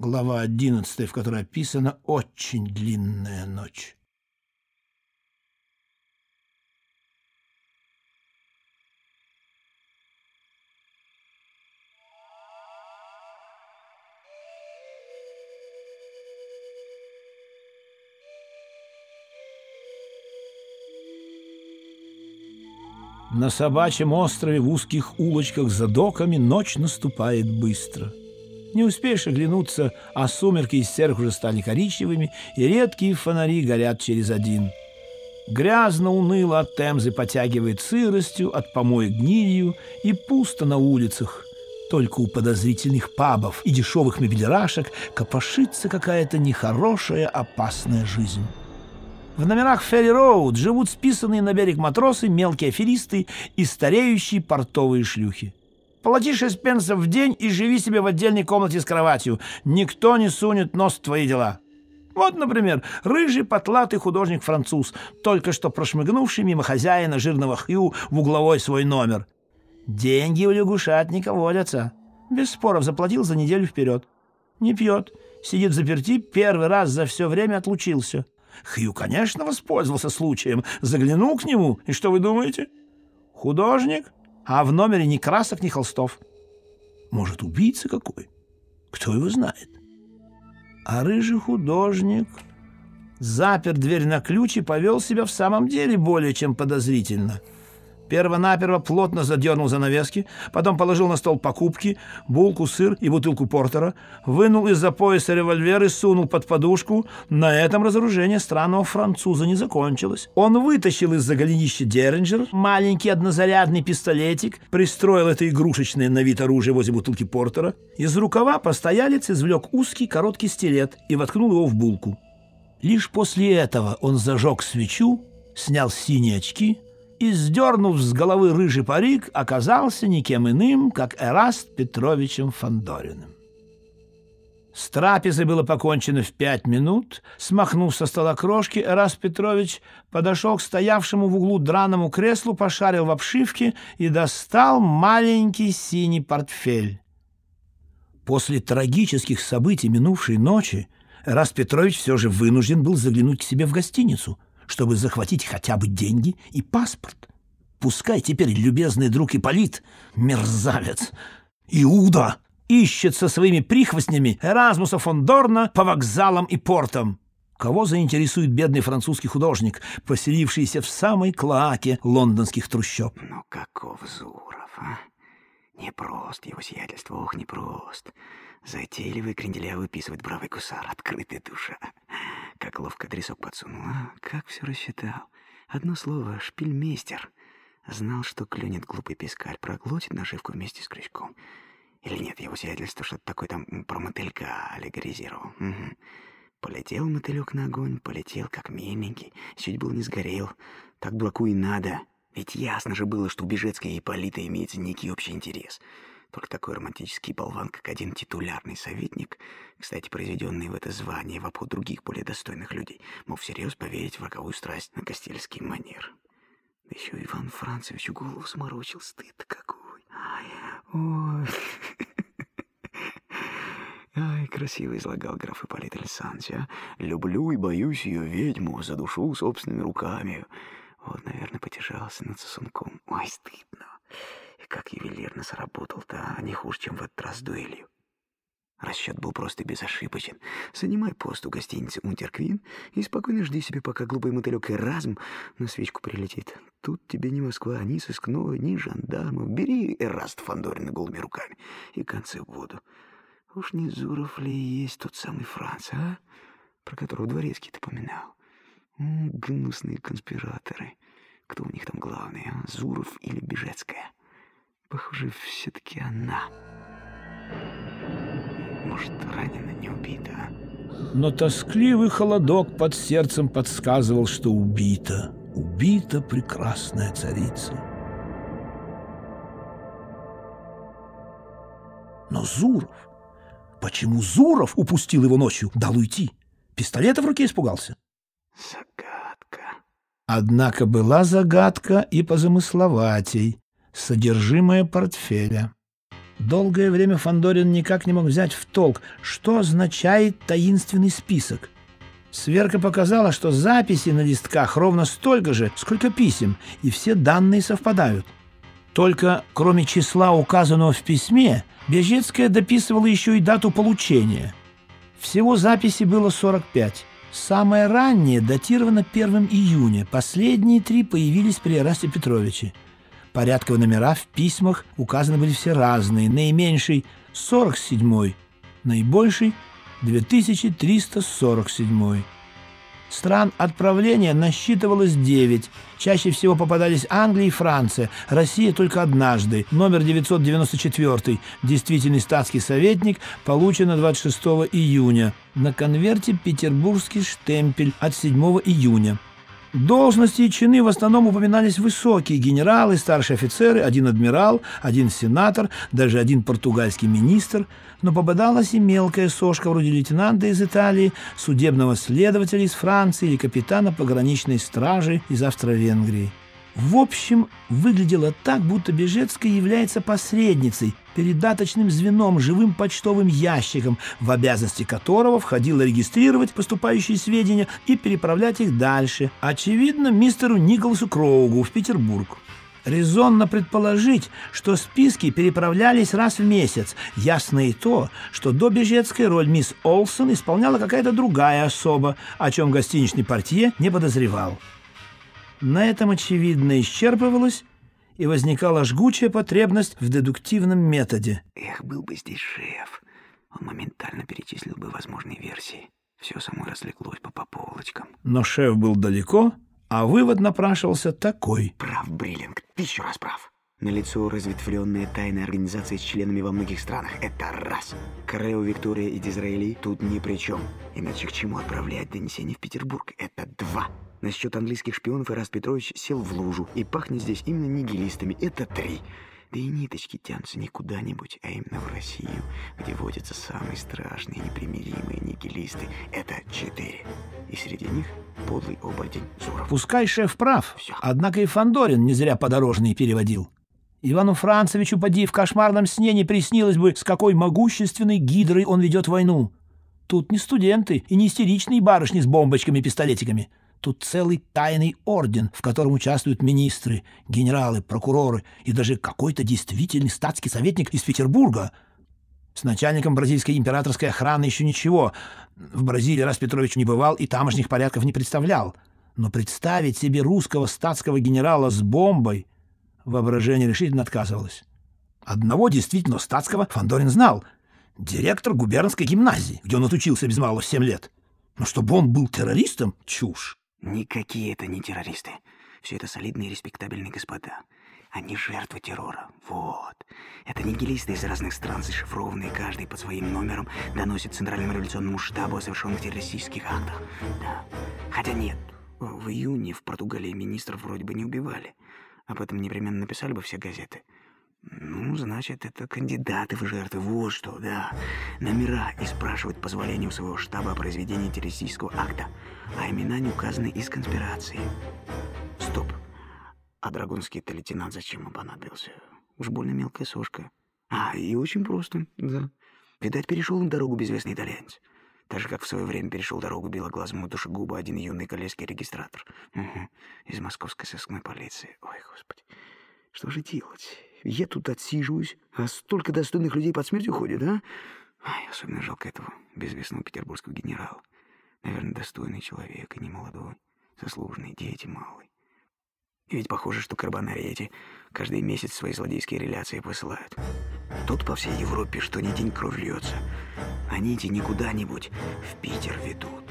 глава 11, в которой описана очень длинная ночь. На собачьем острове в узких улочках за доками ночь наступает быстро. Не успеешь оглянуться, а сумерки из серых уже стали коричневыми, и редкие фонари горят через один. Грязно-уныло от Темзы потягивает сыростью, от помоек гнилью, и пусто на улицах. Только у подозрительных пабов и дешевых мебелирашек копошится какая-то нехорошая, опасная жизнь. В номерах Ферри Роуд живут списанные на берег матросы, мелкие аферисты и стареющие портовые шлюхи. Плати шесть пенсов в день и живи себе в отдельной комнате с кроватью. Никто не сунет нос в твои дела. Вот, например, рыжий потлатый художник-француз, только что прошмыгнувший мимо хозяина жирного Хью в угловой свой номер. Деньги у лягушатника водятся. Без споров заплатил за неделю вперед. Не пьет, сидит заперти, первый раз за все время отлучился. Хью, конечно, воспользовался случаем, заглянул к нему, и что вы думаете? Художник, а в номере ни красок, ни холстов. Может, убийца какой? Кто его знает? А рыжий художник запер дверь на ключ и повел себя в самом деле более чем подозрительно — Первонаперво плотно задернул занавески, потом положил на стол покупки, булку, сыр и бутылку портера, вынул из-за пояса револьвер и сунул под подушку. На этом разоружение странного француза не закончилось. Он вытащил из-за голенища Деринджер, маленький однозарядный пистолетик, пристроил это игрушечное на вид оружие возле бутылки портера. Из рукава постоялец извлек узкий короткий стилет и воткнул его в булку. Лишь после этого он зажег свечу, снял синие очки, и, сдернув с головы рыжий парик, оказался никем иным, как Эраст Петровичем Фандориным. С трапезой было покончено в пять минут. Смахнув со стола крошки, Эраст Петрович подошел к стоявшему в углу драному креслу, пошарил в обшивке и достал маленький синий портфель. После трагических событий минувшей ночи Эраст Петрович все же вынужден был заглянуть к себе в гостиницу — чтобы захватить хотя бы деньги и паспорт. Пускай теперь любезный друг Ипполит, мерзавец, Иуда, ищет со своими прихвостнями Эразмуса фон Дорна по вокзалам и портам. Кого заинтересует бедный французский художник, поселившийся в самой клоаке лондонских трущоб? Ну каков Зуров, а? Непрост его сиятельство, ох, непрост. Затейливый кренделя выписывает бравый гусар, открытая душа. Как ловко адресок подсунул, а? Как все рассчитал. Одно слово — шпильмейстер. Знал, что клюнет глупый пескарь, проглотит наживку вместе с крючком. Или нет, его сиятельство что-то такое там про мотылька аллегоризировал. Угу. Полетел мотылек на огонь, полетел как миленький, чуть был не сгорел. Так дураку и надо. Ведь ясно же было, что у Бежецкой и Ипполита имеется некий общий интерес — только такой романтический болван, как один титулярный советник, кстати, произведенный в это звание в обход других более достойных людей, мог всерьез поверить в роковую страсть на костельский манер. Да еще Иван Францевич голову сморочил, стыд какой. Ай, ой. Ай, красиво излагал граф Ипполит Александрович, а? Люблю и боюсь ее ведьму, за душу собственными руками. Вот, наверное, потешался над сосунком. Ой, стыдно. Как ювелирно сработал-то, а не хуже, чем в этот раз с дуэлью. Расчет был просто безошибочен. Занимай пост у гостиницы «Унтерквин» и спокойно жди себе, пока глупый мотылек Эразм на свечку прилетит. Тут тебе ни Москва, ни сыскной, ни жандармов. Бери Эраст Фандорина голыми руками и концы в воду. Уж не Зуров ли есть тот самый Франц, а? Про которого Дворецкий ты поминал. Гнусные конспираторы. Кто у них там главный, а? Зуров или Бежецкая? Похоже, все-таки она. Может, ранена, не убита, а? Но тоскливый холодок под сердцем подсказывал, что убита. Убита прекрасная царица. Но Зуров... Почему Зуров упустил его ночью? Дал уйти. Пистолета в руке испугался. Загадка. Однако была загадка и позамысловатей содержимое портфеля. Долгое время Фандорин никак не мог взять в толк, что означает таинственный список. Сверка показала, что записей на листках ровно столько же, сколько писем, и все данные совпадают. Только кроме числа, указанного в письме, Бежецкая дописывала еще и дату получения. Всего записей было 45. Самое раннее датировано 1 июня, последние три появились при Арасте Петровиче. Порядковые номера в письмах указаны были все разные. Наименьший – 47-й, наибольший – 2347-й. Стран отправления насчитывалось 9. Чаще всего попадались Англия и Франция. Россия только однажды. Номер 994. Действительный статский советник. Получено 26 июня. На конверте петербургский штемпель от 7 июня. Должности и чины в основном упоминались высокие генералы, старшие офицеры, один адмирал, один сенатор, даже один португальский министр, но попадалась и мелкая сошка вроде лейтенанта из Италии, судебного следователя из Франции или капитана пограничной стражи из Австро-Венгрии. В общем, выглядело так, будто Бежецкая является посредницей, передаточным звеном, живым почтовым ящиком, в обязанности которого входило регистрировать поступающие сведения и переправлять их дальше, очевидно, мистеру Николасу Кроугу в Петербург. Резонно предположить, что списки переправлялись раз в месяц. Ясно и то, что до Бежецкой роль мисс Олсон исполняла какая-то другая особа, о чем гостиничный портье не подозревал. На этом, очевидно, исчерпывалось, и возникала жгучая потребность в дедуктивном методе. Эх, был бы здесь шеф. Он моментально перечислил бы возможные версии. Все само разлеглось по, по полочкам. Но шеф был далеко, а вывод напрашивался такой. Прав, Бриллинг, тысячу раз прав. Налицо разветвленная тайная организация с членами во многих странах. Это раз. Корео, Виктория и Дизраэли тут ни при чем. Иначе к чему отправлять донесение в Петербург? Это два. Насчет английских шпионов Ирас Петрович сел в лужу, и пахнет здесь именно нигилистами. Это три. Да и ниточки тянутся не куда-нибудь, а именно в Россию, где водятся самые страшные непримиримые нигилисты. Это четыре. И среди них подлый оборотень Зуров. Пускай шеф прав, Всё. однако и Фандорин не зря подорожный переводил. Ивану Францевичу, поди, в кошмарном сне не приснилось бы, с какой могущественной гидрой он ведет войну. Тут не студенты и не истеричные барышни с бомбочками и пистолетиками. Тут целый тайный орден, в котором участвуют министры, генералы, прокуроры и даже какой-то действительный статский советник из Петербурга. С начальником бразильской императорской охраны еще ничего. В Бразилии раз Петрович не бывал и тамошних порядков не представлял. Но представить себе русского статского генерала с бомбой воображение решительно отказывалось. Одного действительно статского Фандорин знал. Директор губернской гимназии, где он отучился без малого семь лет. Но чтобы он был террористом — чушь. Никакие это не террористы. Все это солидные и респектабельные господа. Они жертвы террора. Вот. Это нигилисты из разных стран, зашифрованные каждый под своим номером, доносят Центральному революционному штабу о совершенных террористических актах. Да. Хотя нет, в июне в Португалии министров вроде бы не убивали. Об этом непременно написали бы все газеты. Ну, значит, это кандидаты в жертвы. Вот что, да. Номера и спрашивать позволение у своего штаба о произведении террористического акта. А имена не указаны из конспирации. Стоп. А драгунский-то лейтенант зачем ему понадобился? Уж больно мелкая сошка. А, и очень просто, да. Видать, перешел им дорогу безвестный итальянец. Так же, как в свое время перешел дорогу белоглазому душегубу один юный коллежский регистратор. Угу. Из московской сыскной полиции. Ой, господи. Что же делать? Я тут отсиживаюсь, а столько достойных людей под смертью ходит, а? Ай, особенно жалко этого безвестного петербургского генерала. Наверное, достойный человек и не молодой, заслуженный, дети малый. И ведь похоже, что карбонари эти каждый месяц свои злодейские реляции посылают. Тут по всей Европе что ни день кровь льется. А нити не куда-нибудь в Питер ведут.